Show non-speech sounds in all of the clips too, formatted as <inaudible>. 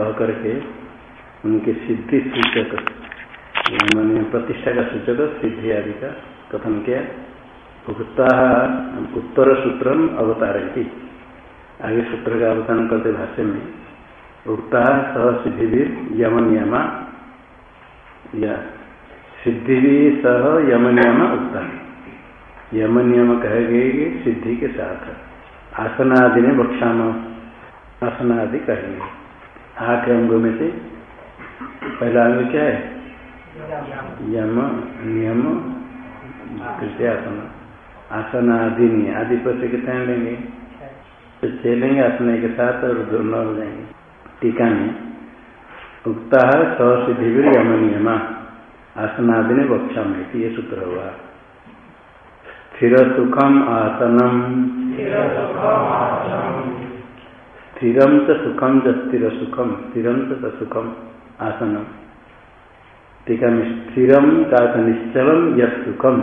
कह करके उनके सिद्धि सूचक उन्होंने प्रतिष्ठा का सूचक, सिद्धि आदि का कथन किया। उक्ता उत्तर सूत्र अवतारती आगे सूत्र का अवतरण करते भाष्य में, उक्ता सह सिद्धि यम नियमा या सिद्धि भी सह यम नियम उक्ता। यम नियम कहे गए सिद्धि के साथ, आसनादि ने बक्षाम आसनादि कहेंगे। आठ अंगों में से पहला अंग क्या है? यम, नियम तृतीय आसन। आसन आदि नहीं आदि पर से कितने लेंगे? तो आसन के साथ और दोनों हो जाएँगे टीका में उगता है सौ सिद्धि भी यम नियमा। आसनादि ने बक्षा में ये सूत्र हुआ। स्थिर सुखम आसनम। स्थिरम च सुखम च स्थिर सुखम स्थिरम च सुखम आसनम। टीका में स्थिरम का निश्चलम यद सुखम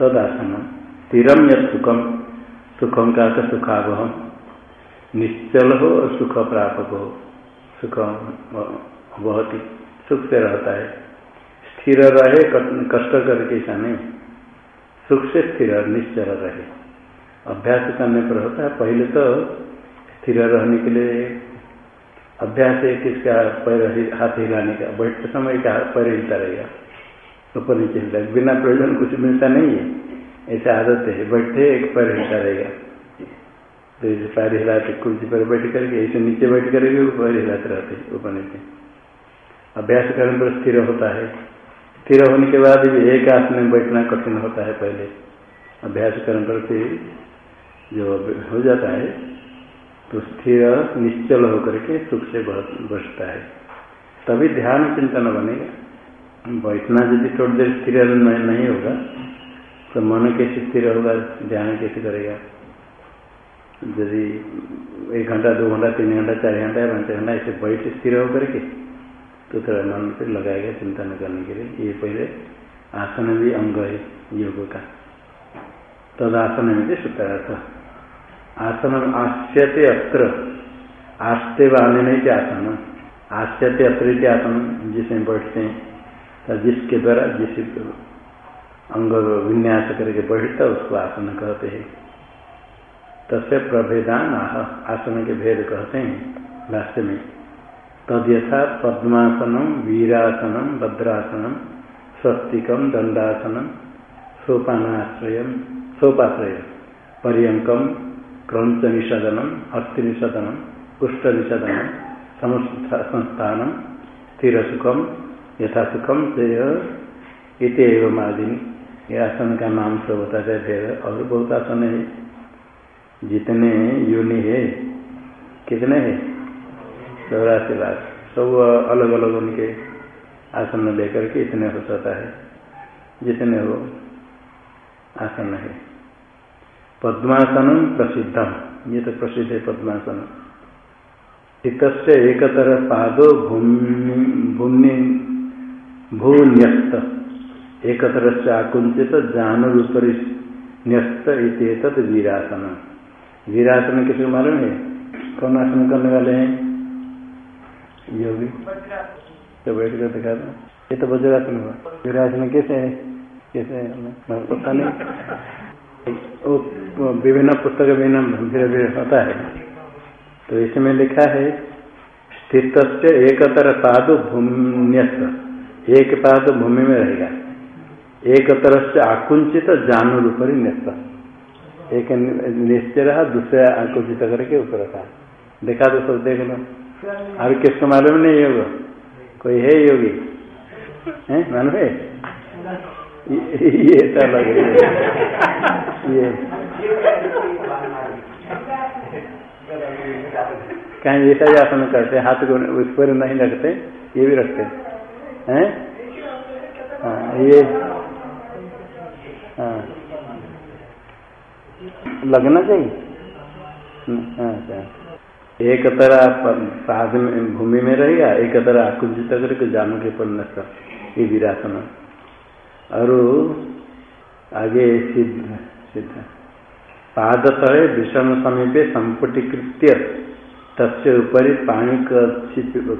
तद आसनम स्थिरम यद सुखम सुखम का सुखावहम। निश्चल हो और सुख प्रापक हो सुख बहुत ही सुख से रहता है। स्थिर रहे कष्ट करके नहीं सुख से स्थिर निश्चल रहे। अभ्यास करने पर होता है पहले तो स्थिर रहने के लिए अभ्यास है किसका पैर हाथ हिलाने का बैठते समय का पैर हिलता रहेगा। ऊपर नीचे हिलता बिना प्रयोजन कुछ मिलता नहीं है। ऐसा आदत है बैठे एक पैर हिलता रहेगा। तो पैर हिलाते, कुर्सी पर बैठ करके, ऐसे नीचे बैठ करके पैर हिलाते रहते ऊपर नीचे। अभ्यास करने पर स्थिर होता है। स्थिर होने के बाद भी एक आसन में बैठना कठिन होता है पहले। अभ्यास करने पर फिर जो हो जाता है तो स्थिर निश्चल होकर के सुख से बचता है। तभी ध्यान चिंतन बनेगा। बैठना यदि थोड़ी देर स्थिर नहीं होगा। तो मन कैसे स्थिर होगा, ध्यान कैसे करेगा? यदि एक घंटा, दो घंटा, तीन घंटा, चार घंटा, पाँच घंटा ऐसे बैठ स्थिर होकर के तो थोड़ा मन से लगाएगा चिंतन करने के लिए। ये पहले आसन भी अंग है, योग का। तद आसन में सूत्रार्थ आसन आश्यते अत्र। आस्ते वाले नहीं थे आसन आश्यते अत्र आसन जिसमें बैठते हैं। तो जिसके द्वारा, जिस अंग विन्यास करके बैठता उसको आसन कहते हैं। तस्य प्रभेदान आसन के भेद कहते हैं भाष्य में। तद यथा पद्मासनम, वीरासनम, भद्रासनम, स्वस्तिकम, दंडासनम सोपानाश्रय सोपाश्रय पर्यंकम क्रंच निषदनम अस्थि निषदनम कुष्ठ निषदनम संस्थान स्थिर सुखम यथा सुखम से आदिनी ये आसन का नाम सब बताते भेद और बहुत आसन है। जितने योनि है, कितने हैं? चौरासी लाख। सब अलग अलग उनके आसन लेकर के इतने हो सकता है। जितने हो, आसन है। पद्मासन प्रसिद्धम। ये तो प्रसिद्ध है पद्मासन। चित्त से एक तरह पादो भूमि भून्यस्त। एक तरह से आकुंचित जान रूपरी न्यस्त इत वीरासन वीरासन किसी मालूम है? कौन आसन करने वाले हैं? योगी। तो बैठ कर दिखा दो। ये तो वज्रासन हुआ। वीरासन कैसे है? कैसे है? पता नहीं। विभिन्न पुस्तक विभिन्न धीरे धीरे होता है। तो इसमें लिखा है स्थित एक तरह पाद भूम्यस्त एक पाद भूमि में रहेगा। एक तरह से आकुंचित जानू रूप न्यस्त। एक निश्चय रहा, दूसरे आकुंचित करके ऊपर रखा। देखा तो सब देख लो। और किसको मालूम नहीं होगा कोई है योगी? है, मालूम है? ये तो लग ये कहीं ऐसा ही आसन करते हाथ को उस पर नहीं रखते ये भी रखते। हैं? हाँ ये। हाँ। लगना चाहिए? हाँ, अच्छा। एक तरह साध में भूमि में रहेगा एक तरह आकुंजित करके जानू के पर नष्ट ये विरासन। और आगे सिद्ध सिद्ध। पाद तले विषम समीपे संपुटीकृत्य, तस्य ऊपरी पानी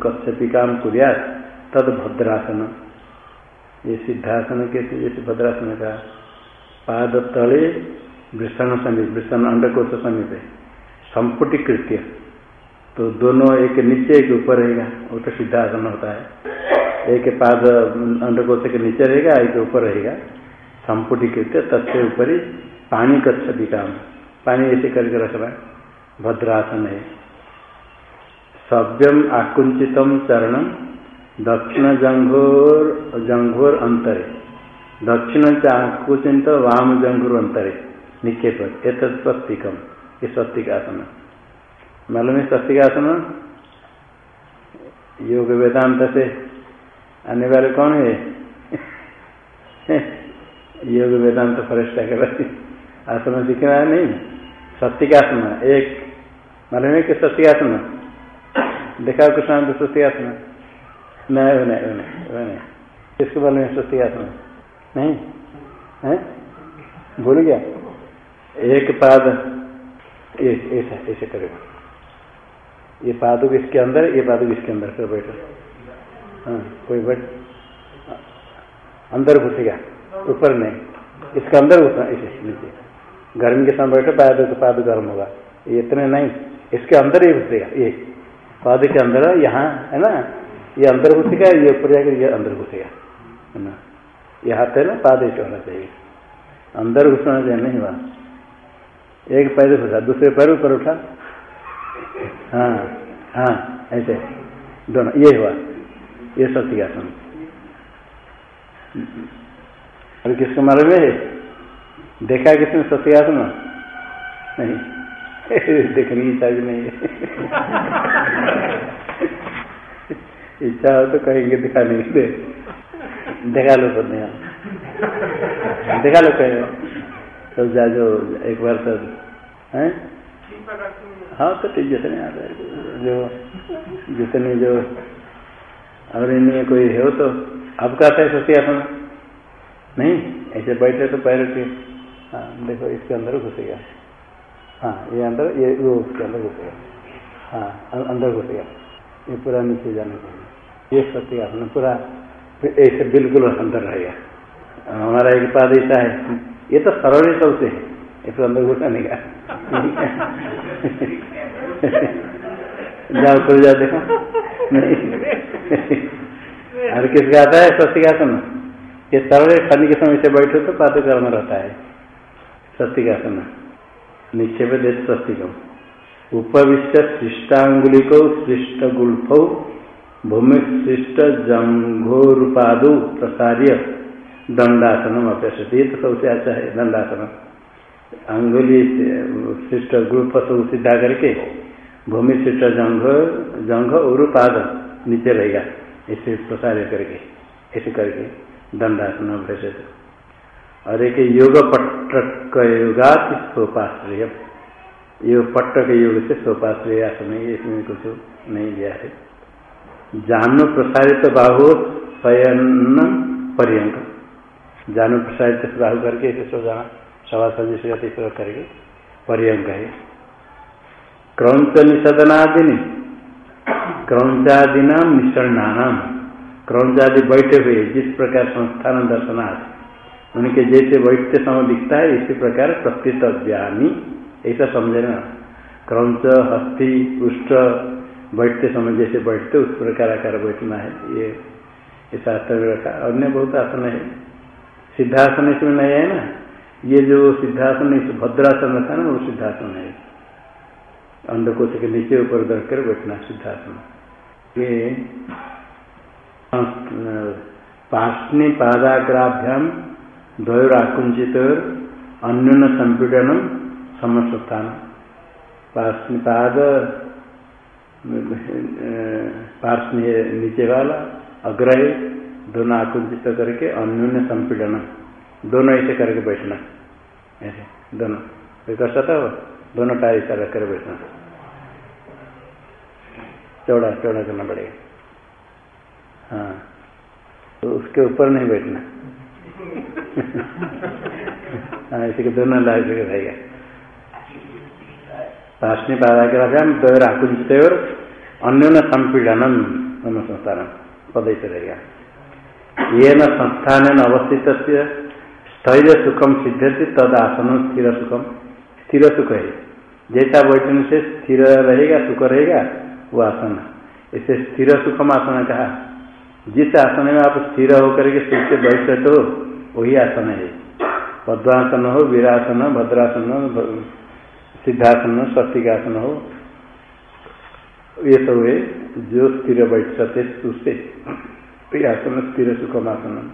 कच्छपिका कुरिया तद भद्रासन। ये सिद्धासन के भद्रासन का? पाद तले वृषण समीप वृषण अंडकोश समीप, संपुटीकृत्य। तो दोनों एक नीचे, एक ऊपर रहेगा, वो तो सिद्धासन होता है। एक पाद अंडकोश के नीचे रहेगा, एक ऊपर रहेगा। संपुटीकृत्य तथ्य ऊपर पानी कच्छ विकाम पानी ऐसे करके रखना भद्रासन है। सव्यम आकुंचितम चरण दक्षिण जंघोर जंघोर अंतरे। दक्षिण चाकुचिंत, वाम जंघुर अंतरे। पर एक स्वस्तिकम। ये स्वस्तिकासन मालूम है स्वस्तिकासन? योग वेदांत से आने वाले कौन है? <laughs> योग वेदांत फरिश्ता के आसन दिख रहा है नहीं। स्वस्तिकासन एक। मालूम है कि स्वस्तिकासन देखा कृष्ण तो नहीं, वो नहीं नहीं किसके बारे में स्वस्तिकासन नहीं? है? भूल गया? एक पाद। ऐसा ऐसे करेगा ये पादुक इसके अंदर, ये पादुक इसके अंदर फिर बैठो। हाँ कोई बैठ अंदर घुसेगा ऊपर नहीं। इसके अंदर घुसना इसे नीचे। गर्मी के समय बैठो पाद पाद गर्म होगा। ये इतने नहीं। इसके अंदर ही घुसेगा, ये। पाद के अंदर, यहाँ, है ना? ये अंदर घुसेगा, ये ऊपर जाकर ये अंदर घुसेगा, है ना? ये हाथ है ना पाद ऐसे होना चाहिए। अंदर घुसना चाहिए, नहीं हुआ। एक पैर घुसा, दूसरे पैर ऊपर उठा। हाँ हाँ ऐसे। दोनों, ये हुआ। ये सत्यासन। अरे किसको मालूम है? देखा किसने? सत्यासन नहीं। देखने की इच्छा भी नहीं। है <laughs> इच्छा हो तो कहेंगे, दिखा नहीं दे। देखा लो तो नहीं देखा लो कहेगा तो जा जो, एक बार तो है? हाँ तो ठीक जितने आता है। जो, जितने जो और इनमें कोई हो तो अब कहता है सत्यासन नहीं? ऐसे बैठे तो पैर के हाँ देखो, इसके अंदर घुसेगा। हाँ ये अंदर, ये, वो उसके अंदर घुसेगा। हाँ अंदर घुसेगा। ये पूरा नीचे जाने चाहिए ये सत्यासन पूरा ऐसे बिल्कुल अंदर रहेगा। हमारा एक पाद ऐसा है ये तो सरल ही सबसे है। इसको अंदर घुसाने का जाओ कर जाओ, देखो। नहीं। और किसका आता है सस्तिकासन ये सरल खाने के समय से बैठो तो पाद कर्म रहता है। सस्तिकासन नीचे पे देते स्वस्तिकम उपविष्ट सृष्टांगुलिको सृष्ट गुल्फ, भूमि सृष्ट जंघोरुपादु प्रसार्य। दंडासनम अपेक्षित ये तो सबसे अच्छा है दंडासन अंगुली शिष्ट ग्रुप सब सीधा करके, भूमि शिष्ट जंघ जंघ और पाद नीचे रहेगा। इसे प्रसार्य करके ऐसे करके दंडासन अभ्यसित और एक योग पट्टक योगात सोपाश्रय। योग पट्टक योग से सोपाश्रय आसन इसमें कुछ नहीं दिया है। जानु प्रसारित बाहु शयन पर्यंक जानु प्रसारित बाहु करके इसे सो जाना सभा सदस्य करके पर्यंक है क्रौच निषदनादिनी क्रौचादि नाम निषणानाम क्रौचादि बैठे हुए जिस प्रकार संस्थान दर्शनार्थ उनके जैसे बैठते समय दिखता है, इसी प्रकार प्रकृतव्यामी ऐसा समझना क्रौच हस्ती पुष्ट बैठते समय जैसे बैठते उस प्रकार आकार बैठना है। ये ऐसा आसन रखा अन्य बहुत आसन है। सिद्धासन इसमें नहीं है ना। ये जो सिद्धासन, इस भद्रासन रखा ना, वो सिद्धासन है। अंडकोश के नीचे ऊपर दर कर बैठना सिद्धासन। ये पार्षणी पादाग्राभ्याम द्वयर आकुंचित अन्यून संपीड़न समस्थान पाद पार्षणी नीचे वाला अग्रह दोनों आकुंचित करके अन्यून संपीड़न दोनों ऐसे करके बैठना। ऐसे, दोनों। कोई कर सकता हो, दोनों टायर ऐसा रख कर बैठना। चौड़ा चौड़ा करना पड़ेगा। हाँ तो उसके ऊपर नहीं बैठना। <laughs> इसी के दोनों लाइफ रहेगा पाशनी पादाग्राभ्याम द्वयर आकुंचित और अन्य न संपीड़नम नम संस्थान पद से रहेगा। ये न संस्थान अवस्थित स्थैर्य सुखम सिद्धति तद आसन स्थिर सुखम। स्थिर सुख है। जैसा बैठने से स्थिर रहेगा, सुख रहेगा, वो आसन। इसे स्थिर सुखम आसन कहा। जिस आसन में आप स्थिर होकर के सुख से बैठ सकते हो, वही आसन है। पद्मासन हो, वीरासन, भद्रासन सिद्धासन स्वस्तिकासन हो, ये सब है जो स्थिर बैठ सकते उससे आसन स्थिर सुखम आसन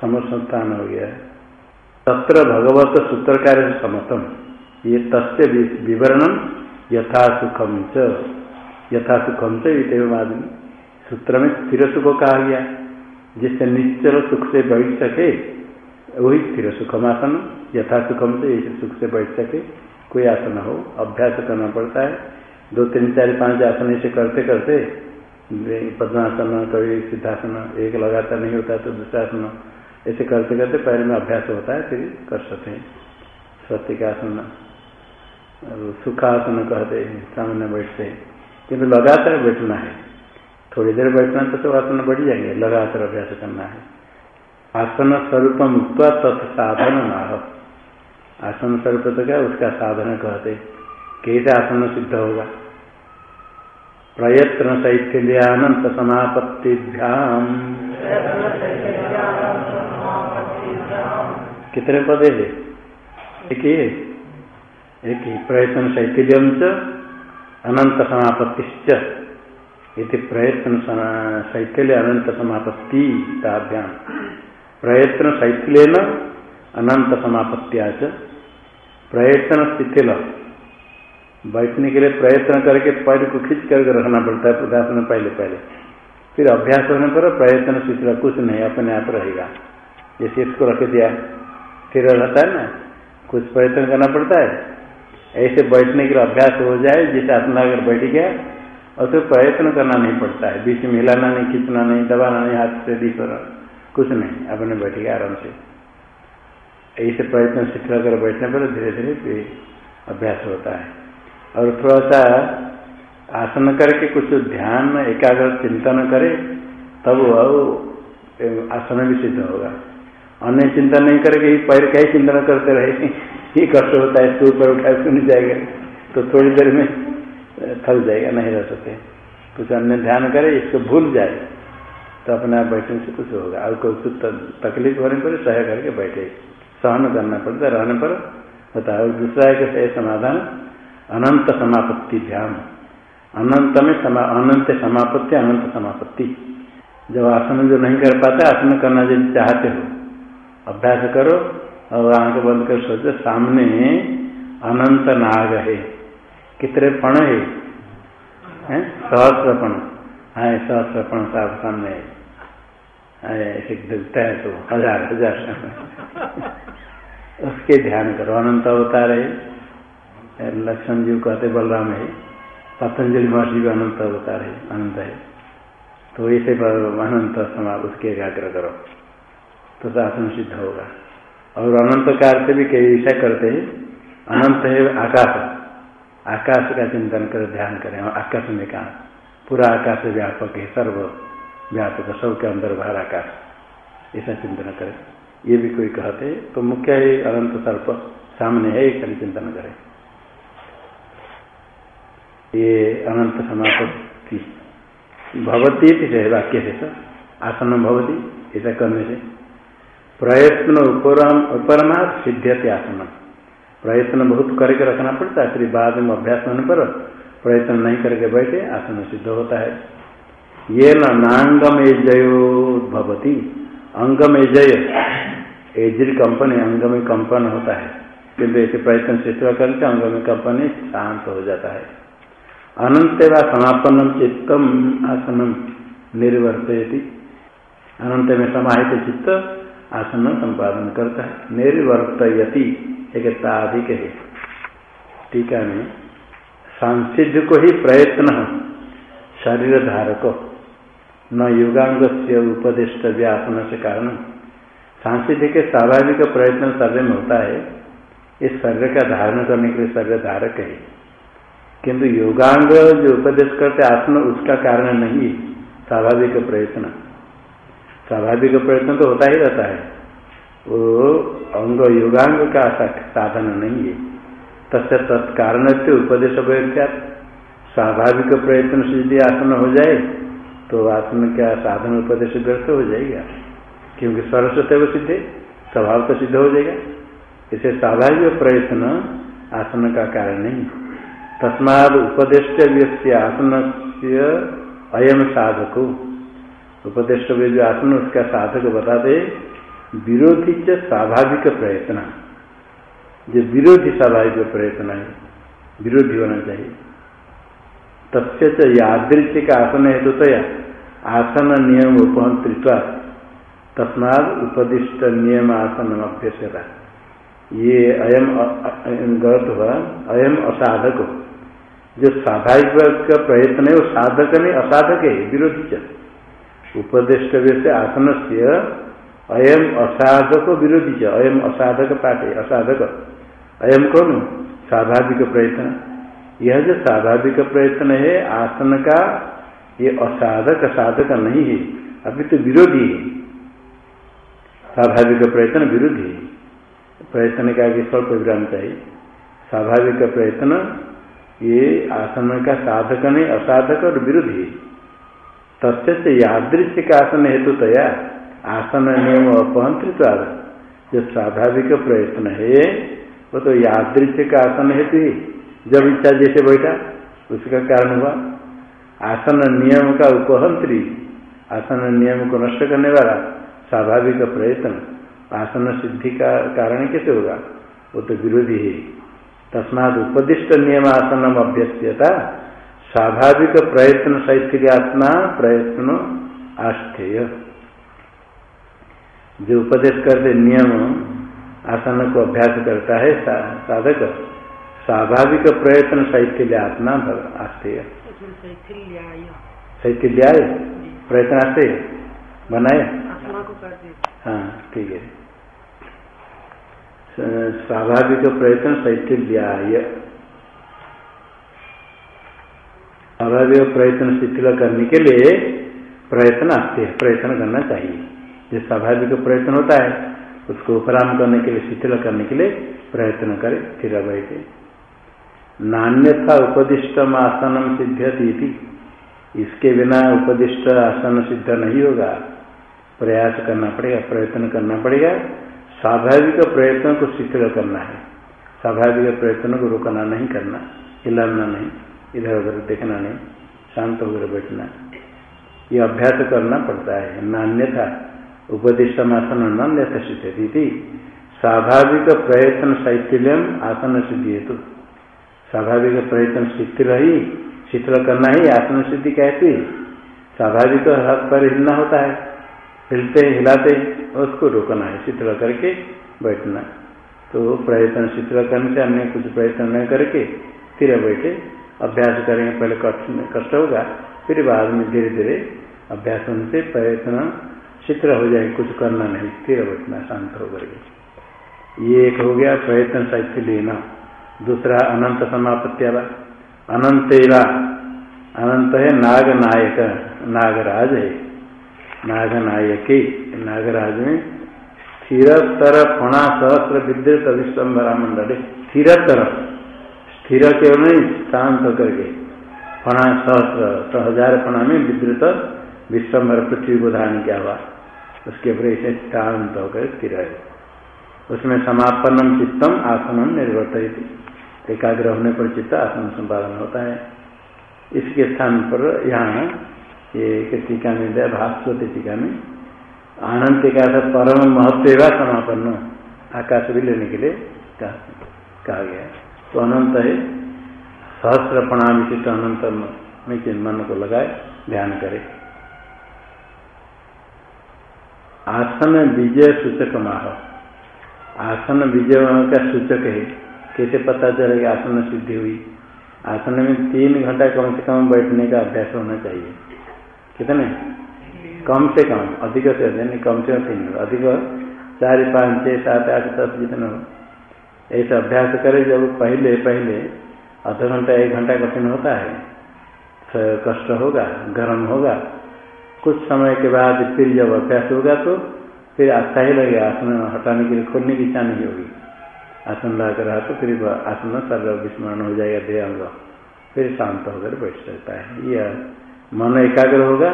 समस्थान हो गया। तत्र भगवत सूत्रकार समतम। ये तस्य विवरणम यथा सुखम च। यथा सुखम च आदमी सूत्र में स्थिर सुख कहा गया। जिससे निश्चल सुख से बैठ सके, वही स्थिर सुखम आसन यथा सुखम से इस सुख से बैठ सके, कोई आसन हो, अभ्यास करना पड़ता है। दो, तीन, चार, पाँच आसन ऐसे करते करते पद्मासन कभी सिद्धासन, एक लगातार नहीं होता तो दूसरा आसन ऐसे करते करते पहले में अभ्यास होता है, फिर कर सकते हैं। आसन सुखासन कहते हैं सामने बैठते हैं। किंतु लगातार बैठना है। थोड़ी देर बैठना तो सब आसन बढ़ जाएँगे, लगातार अभ्यास करना है। आसन स्वरूप मुक्त तत् नाह आसन स्वरूप तो क्या उसका साधन कहते कैसे आसन सिद्ध होगा? प्रयत्न शैथिल्यानंत समापत्तिभ्याम कितने पदे है एक ही एक ही। प्रयत्न शैथिल्यम च अनंत समापत्तिश्च। इति प्रयत्न शैथिल्य अनंत समापत्ति ताभ्याम प्रयत्न शैथिल्य अनंत समापत्तिया प्रयत्न शिथिल बैठने के लिए प्रयत्न करके पैर को खींच करके रखना पड़ता है पदार्थ में पहले पहले। फिर अभ्यास होने पर प्रयत्न शिथिल कुछ नहीं, अपने आप रहेगा। जैसे इसको रख दिया। फिर रहता है ना, कुछ प्रयत्न करना पड़ता है। ऐसे बैठने के लिए अभ्यास हो जाए, जिसे आत्मा अगर बैठ गया और तो प्रयत्न करना नहीं पड़ता है। बीच में हिलाना नहीं, खींचना नहीं, दबाना नहीं, हाथ से दी पर कुछ नहीं, अपने बैठ गया आराम से। ऐसे प्रयत्न शिक्षा कर बैठने पर धीरे धीरे अभ्यास होता है। और थोड़ा सा आसन करके कुछ ध्यान एकाग्र चिंतन करे, तब वो आसन भी सिद्ध होगा। अन्य चिंतन नहीं करके पैर का ही चिंतन करते रहे। <laughs> ये कष्ट होता है स्टूल पर उठा सुन जाएगा। तो थोड़ी देर में थक जाएगा, नहीं रह सके। कुछ अन्य ध्यान करे, इसको भूल जाए तो अपने आप बैठने से कुछ होगा। और कुछ तकलीफ़ होने पर सह करके बैठे। सहन करना पड़ता रहने पर होता है। और दूसरा है कि समाधान, अनंत समापत्ति ध्यान। अनंत में समा, अनंत समापत्ति अनंत समापत्ति। जब आसन जो नहीं कर पाते, आसन करना यदि चाहते हो, अभ्यास करो और आँख बंद कर सोचो, सामने अनंत नाग है। कितने पण है? सहस्रपण हाँ सहस्रपण साहब सामने ऐसे दिखता है तो हज़ार हज़ार उसके ध्यान करो। अनंत अवतार है। लक्ष्मण जी कहते बलराम है। पतंजलि महर्षि भी अनंत अवतार है, अनंत है। तो ऐसे अनंत समाज उसके एकाग्र करो। तो शासन सिद्ध होगा। और अनंत काल से भी कई ऐसा करते हैं। अनंत है आकाश। आकाश का चिंतन कर, ध्यान करें आकाश में कहा, पूरा आकाश व्यापक है, सर्व व्यापक, सबके अंदर बाहर आकाश। ऐसा चिंतन करें। ये भी कोई कहते तो मुख्य है, अनंत सर्प, सामने है, एक चिंतन करें। ये अनंत समापत्ति। भवती है वाक्य से आसन भवती, ऐसा करने से। प्रयत्न उपरमा सिद्ध्यते आसन प्रयत्न बहुत करके रखना पड़ता है, फिर बाद में अभ्यास होने पर प्रयत्न नहीं करके बैठे, आसन सिद्ध होता है। ये नांगम एजयो भवती। अंगम एजय एजिर कंपन अंग में कंपन होता है। किंतु ऐसे प्रयत्न सिद्ध करके अंग में कंपन शांत हो जाता है। अनंत व समापन्नम चित्तम आसनम निर्वर्तयति। अनंत में समाहित चित्त आसन संपादन करता है। निर्वर्तयति। एक ताधिक है टीका में सांसिध्य को ही प्रयत्न शरीर धारक न युगांग से उपदिष्ट व्यापन से कारण। सांसिध्य के स्वाभाविक प्रयत्न शरीर में होता है, इस शरीर का धारण करने के लिए शरीर धारक है। किंतु योगांग जो उपदेश करते आत्म उसका कारण नहीं, स्वाभाविक प्रयत्न। स्वाभाविक प्रयत्न तो होता ही रहता है। वो अंग योगांग का साधन नहीं है। तस्य तत्कारण से उपदेश व्याख्या स्वाभाविक प्रयत्न से यदि आसन हो जाए तो आसन का साधन उपदेश व्यर्थ हो जाएगा। क्योंकि सरस्वती वो सिद्धे, स्वभाव तो सिद्ध हो जाएगा। इसे स्वाभाविक प्रयत्न आसन का कारण नहीं। तस्माद उपदेश व्यक्ति आसन से अयम साधक। उपदेश जो आसन उसका साधक बताते विरोधी च स्वाभाविक प्रयत्न। जो विरोधी स्वाभाविक प्रयत्न है, विरोधी होना चाहिए। तथ्य यादृश्य का आसन हेतु तो आसन नियम उपहंत्रित्वा तस्माद उपदिष्ट नियम आसन अभ्यसता ये अयम गलत हुआ, अयम असाधक जो स्वाभाविक का प्रयत्न है, वो साधक नहीं, असाधक है, विरोधी च। उपदिष्ट से आसन से अयम असाधक विरोधी च। अयम असाधक पाठ, असाधक। अयम कौन स्वाभाविक प्रयत्न। यह जो स्वाभाविक प्रयत्न है, आसन का, ये असाधक, साधक नहीं है। अभी तो विरोधी है। स्वाभाविक प्रयत्न विरोधी है। प्रयत्न का आगे स्वल्प विराम चाहिए। स्वाभाविक प्रयत्न, ये आसन का साधक नहीं, असाधक और विरोधी है। तथ्य यादृश्य का आसन हेतु तैयार आसन नियम अपहंत्रित जो स्वाभाविक प्रयत्न है। वो तो यादृश्य का आसन हेतु ही जब इच्छा जैसे बैठा, उसका कारण हुआ। आसन नियम का उपहंत्री आसन नियम को नष्ट करने वाला स्वाभाविक प्रयत्न, आसन सिद्धि का कारण कैसे होगा? वो तो विरोधी है। तस्माद उपदिष्ट नियम आसनम अभ्यस्यता। स्वाभाविक प्रयत्न शैथिल्यात्मा प्रयत्न आस्थेय जो उपदेश करते नियम आसन को अभ्यास करता है साधक स्वाभाविक प्रयत्न शैथिल्य आत्मा आस्ते। शैथिल्याय? प्रयत्न आते बनाए? हाँ ठीक है। स्वाभाविक प्रयत्न शैथिल्याय। स्वाभाविक प्रयत्न शिथिल करने के लिए प्रयत्न आते प्रयत्न करना चाहिए। जो स्वाभाविक प्रयत्न होता है, उसको उपराम करने के लिए, शिथिल करने के लिए प्रयत्न करे स्थिर बैठे नान्यथा उपदिष्ट आसनम सिद्ध्यति इसके बिना उपदिष्ट आसन सिद्ध नहीं होगा। प्रयास करना पड़ेगा, प्रयत्न करना पड़ेगा। स्वाभाविक प्रयत्न को शिथिल करना है। स्वाभाविक प्रयत्न को रोकना नहीं करना, हिलाना नहीं, इधर उधर देखना नहीं, शांत होकर बैठना। ये अभ्यास करना पड़ता है, नान्यथा। उपदिष्टमासन न यथसिद्धि स्वाभाविक प्रयत्न शैथिल्यम आसन सिद्धि हेतु स्वाभाविक प्रयत्न शिथिल ही। शिथिल करना ही आसन सिद्धि कहती है स्वाभाविक हाथ पर हिलना होता है हिलते, हिलाते, उसको रोकना है शिथिल करके बैठना। तो प्रयत्न शिथिल करने से अन्य कुछ प्रयत्न न करके फिर बैठे, अभ्यास करेंगे, पहले कष्ट होगा, फिर बाद में धीरे धीरे अभ्यास से प्रयत्न चित्र हो जाए, कुछ करना नहीं, स्थिर बैठना शांत होकर के ये एक हो गया प्रयत्न साहित्य लेना। दूसरा, अनंत समापत्या अनंत अनंत है नाग नायक नागराज है। नाग नायक नागराज में स्थिरतर फणा सहस्र विद्युत विश्वम्भरा मंडल स्थिरतर। स्थिर केवल नहीं, शांत करके फणा सहस्र हज़ार फणा में विद्युत विश्वम्भर पृथ्वी को धारण किया हुआ उसके ऊपर ऐसे शांत होकर स्थिर है उसमें समापन्नम चित्तम आसनम निर्वर्तित एकाग्र होने पर चित्त आसन संपादन होता है। इसके स्थान पर यहाँ ये टीका में दिया, भास्वती टीका में, आनंद का परम महत्व समापन्न आकाश भी लेने के लिए कहा गया तो अनंत है, सहस्र प्रणाम चित्त अनंत में मन को लगाए, ध्यान करे। आसन विजय सूचक माह। आसन विजय का सूचक है। कैसे पता चलेगा आसन सिद्धि हुई? आसन में तीन घंटा कम से कम बैठने का अभ्यास होना चाहिए। कितने? कम से कम, अधिक से अधिक, नहीं, कम से कम तीन अधिक चार, पाँच छः सात, आठ, दस जितने हो। ऐसा अभ्यास करे जब पहले पहले आधा घंटा, एक घंटा कठिन होता है। कष्ट होगा, गर्म होगा कुछ समय के बाद फिर जब अभ्यास होगा तो फिर अच्छा ही लगेगा आसन हटाने के लिए खोलने की इच्छा नहीं होगी। आसन लगा कर रहा तो फिर आसन सर्व विस्मरण हो जाएगा, देह अंग। फिर शांत होकर बैठ सकता है। यह मन एकाग्र होगा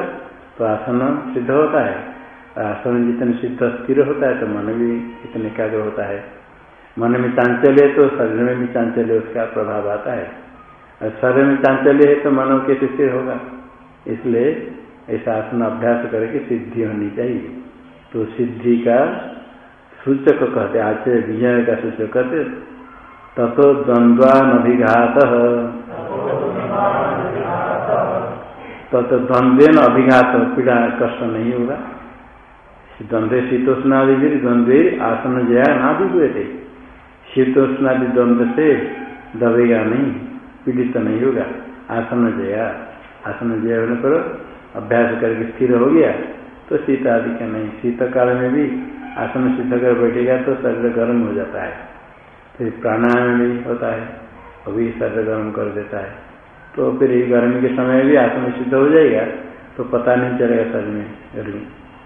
तो आसन सिद्ध होता है। आसन जितने सिद्ध, स्थिर होता है तो मन भी इतने एकाग्र होता है। मन में चांचल्य तो शरीर में भी चांचल्य, उसका प्रभाव आता है। और शरीर में चांचल्य है तो मनो कैसे स्थिर होगा। इसलिए ऐसा आसन अभ्यास करके सिद्धि होनी चाहिए। तो सिद्धि का सूचक कहते आचार्य विजय का सूचक कहते तथो द्वंद्वानभिघात। तथ द्वंद्व अभिघात पीड़ा कष्ट नहीं होगा। द्वंद्व शीतोष्णादि द्वंद्व आसन जया ना भी हुए थे। शीतोष्णादि द्वंद्व से दबेगा नहीं, पीड़ित नहीं होगा। आसन जया, आसन जय होने पर अभ्यास करके स्थिर हो गया तो शीत आदि का नहीं। शीत काल में भी आसन सिद्ध कर बैठेगा तो शरीर गर्म हो जाता है। फिर प्राणायाम भी होता है अभी शरीर गर्म कर देता है। तो फिर गर्मी के समय भी आसन सिद्ध हो जाएगा तो पता नहीं चलेगा शरीर में। गर्मी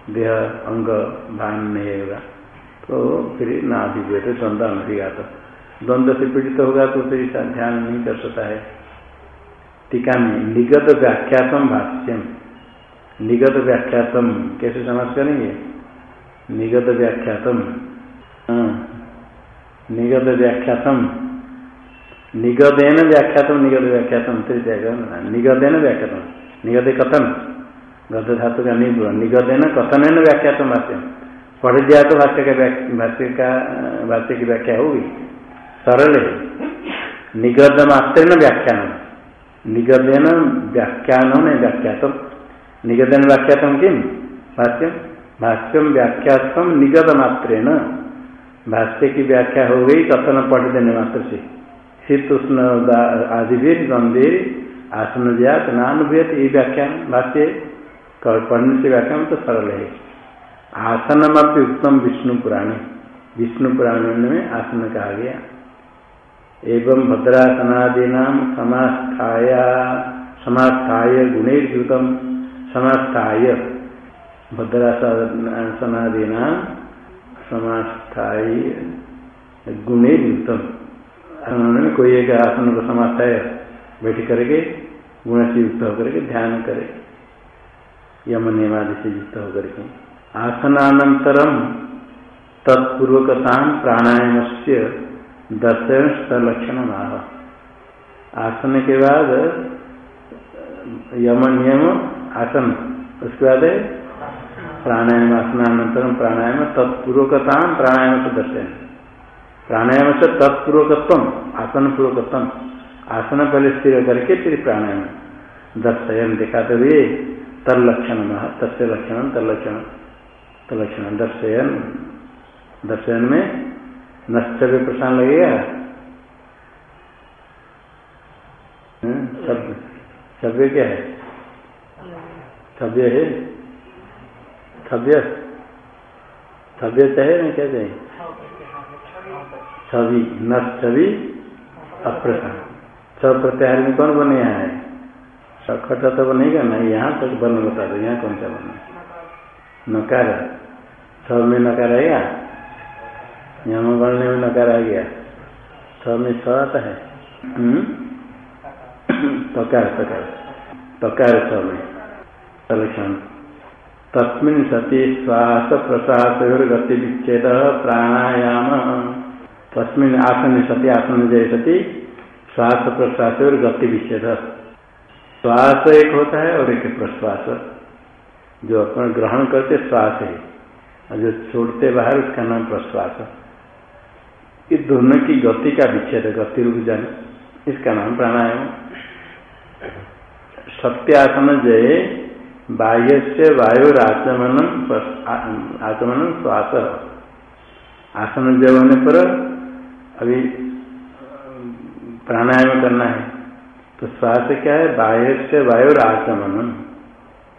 देह, अंग, भान नहीं होगा तो फिर ना भी तो द्वंद्व नहीं तो द्वंद्व से पीड़ित होगा तो फिर ध्यान नहीं कर सकता है। टीका में निगत व्याख्यातम भाष्यम। निगत व्याख्यातम। कैसे समझ करेंगे? निगत व्याख्यातम। हाँ। निगत व्याख्यातम। निगदेन व्याख्यातम, निगत व्याख्यातम तृतीय निगदेन व्याख्यातम। निगत कथन। गद धातु का नहीं पूरा निगदेन कथन व्याख्यातम भाष्यम। पढ़ दिया तो भाष्य का भाष्य का, भाष्य की व्याख्या होगी। सरल। है निगद मात्र न व्याख्यान निगदन व्याख्यान ने व्याख्यातम। निगदन व्याख्यातम किम? भाष्यम भाष्यम व्याख्यातम निगद मात्र भाष्य की व्याख्या हो गई, कथन पढ़ देने मात्र से शीत उष्ण आदि भी गंभीर आसन जात नानुभूत ये व्याख्यान, भाष्य पढ़ने से व्याख्यान तो सरल है। आसनम उत्तम विष्णु पुराण। विष्णु पुराण में आसन कहा गया। एवं भद्रासनादीना समास्थाय समास्थाय गुणेर्युत समास्थाय। भद्रासनादीना समास्थाय गुणेर्युतम उन्होंने कोई एक आसन को समास्थाय बैठ करके, गुण से युक्त होकर के ध्यान करे। यम नियमादि से युक्त होकर के। आसनानंतरम तत्पूर्वकता प्राणायाम से दर्शन लक्षण माह आसन के बाद यम नियम आसन उसके बाद प्राणायाम आसनानंतर प्राणायाम तत्पूर्वकता प्राणायाम से दर्शन प्राणायाम से तत्पूर्वकत्व आसन पूर्वकत्व आसन पहले स्थिर करके फिर प्राणायाम दर्शयन। दिखाते हुए तलक्षण तस्य लक्षण तलक्षण तलक्षण दर्शयन। दर्शयन में नश्चर्य प्रश्न लगेगा। शब्द सभ्य क्या है? सभ्य है सभ्य सभ्य है ना क्या चाहिए छवि न छवि अप्रसन्न। सब प्रत्याहार में कौन बने यहाँ है? सखटा तो नहीं करना यहाँ तक तो बन बता दो, यहाँ कौन सा बने नकार। सब में नकार रहेगा यम बनने में नकार आ गया। छ में छ आता है। हम्म? तकार तकार तकार छ में। तस्मिन सती श्वास प्रश्वास गति विच्छेद प्राणायाम। तस्मिन आसन सती, आसन जय सती श्वास प्रश्वास और गति विच्छेद श्वास एक होता है और एक प्रश्वास। जो अपन ग्रहण करते श्वास है, और जो छोड़ते बाहर, उसका नाम प्रश्वास। ये दोनों की गति का विच्छेद, गति रूप जाने, इसका नाम प्राणायाम। सत्यासन जय बाह्य से वायुराचमन आचमन श्वास। आसन जय होने पर अभी, प्राणायाम करना है तो श्वास क्या है? बाह्य से वायु आचमन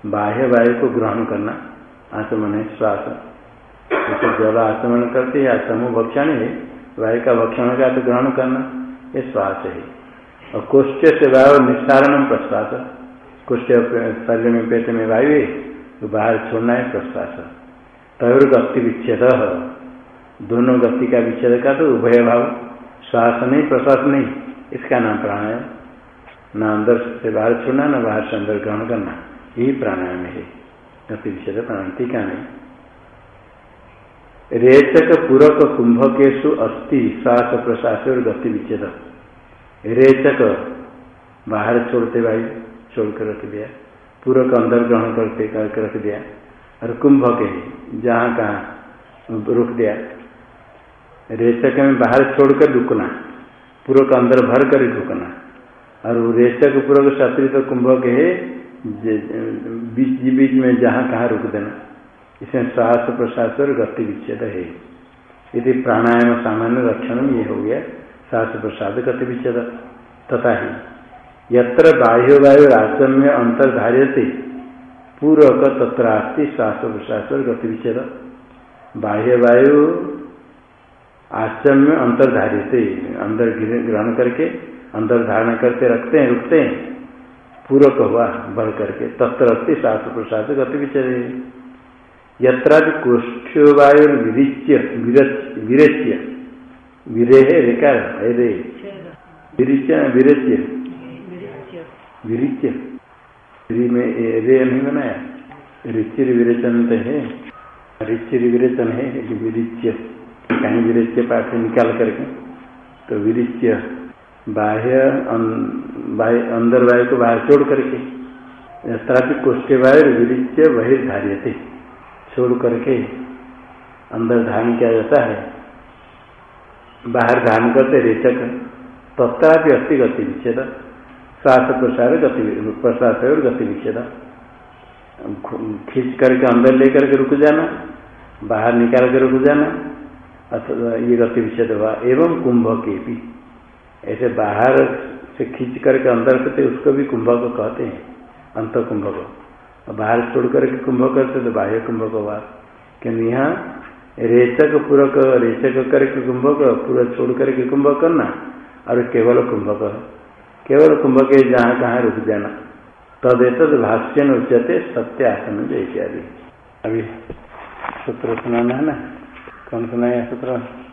बाह्य वायु को ग्रहण करना आचमन है, श्वास। तो जब आचमन करते हैं आचमो भक्षण है, वायु का भक्षण का तो ग्रहण करना, ये श्वास है। और कोष्ठ से वायु निस्तारण प्रश्वास कुष्ठ शरीर में पेट में वायु तो बाहर छोड़ना है प्रश्वास। तय गति विच्छेद। दोनों गति का विच्छेद का तो उभय भाव। श्वास नहीं, प्रश्वास नहीं। इसका नाम प्राणायाम। न अंदर से बाहर छोड़ना, न बाहर से अंदर ग्रहण करना। यही प्राणायाम है। गति विच्छेद प्राणायाम टीका नहीं। रेचक पूरक कुंभकेशु अस्थि श्वास प्रश्वास और गति विच्छेद। रेचक, बाहर छोड़ते वायु। छोड़ कर रख दिया पूरक अंदर ग्रहण करते करके रख दिया, और कुंभ के जहाँ कहाँ रुक दिया। रेचक में बाहर छोड़कर रुकना पूर्वक अंदर भर कर रुकना। और रेचक पूर्वक शत्रु तो कुंभ के बीच बीच में जहाँ कहाँ रुक देना। इसमें श्वास प्रश्वास और गति विच्छेद है। यदि प्राणायाम सामान्य लक्षण ये हो गया श्वास प्रसाद गति विच्छेद तथा ही। यत्र बाह्य वायु आचम्य अंतर्धार्य से पूर्वक तत्र आस्ती श्वास प्रश्वास गति विच्छेद बाह्य वायु आचम्य अंतर्धार्य से अंदर ग्रहण करके अंदर धारण करते रखते हैं रुकते हैं। पूर्वक हुआ बढ़ करके। तत्र अस्ती श्वास प्रश्वास गति विच्छेद यत्र कुष्ठ वायु विरिच्य। विरच्य विरे है रेकार रे विरिच्य। विरच्य। विरिच्य में रे नहीं बनाया रिचिर विरेचन तो है। रिचिर विरेचन है विरिच्य। कहीं विरिच्य पाठ निकाल करके। तो विरिच्य बाह्य बाह्य अंदर वायु को बाहर छोड़ करके। तथापि कोष्ठ वायु विरिच्य वही धार्य थे छोड़ करके अंदर धारण किया जाता है। बाहर धारण करते रेचक। तथापि अस्थि गति विच्छेद। श्वास प्रसार गति प्रश्वास और गति विच्छेद खींच करके अंदर लेकर के रुक जाना बाहर निकाल के रुक जाना अथवा ये गति विच्छेद हुआ एवं कुंभ के भी ऐसे बाहर से खींच करके अंदर करते उसको भी कुंभ को कहते हैं अंत कुंभ को बाहर छोड़ करके कुंभ करते तो बाह्य कुंभ को हुआ क्योंकि यहाँ रेचक पूरक रेचक करके कुंभक पूरा छोड़ करके कुंभ करना और केवल कुंभक केवल कुंभ के जहाँ कहाँ रुक जाना। तदेत भाष्य न उच्चते सत्य आसन इत्यादि अभी सूत्र सुनाना है ना? कौन सुनाया सूत्र?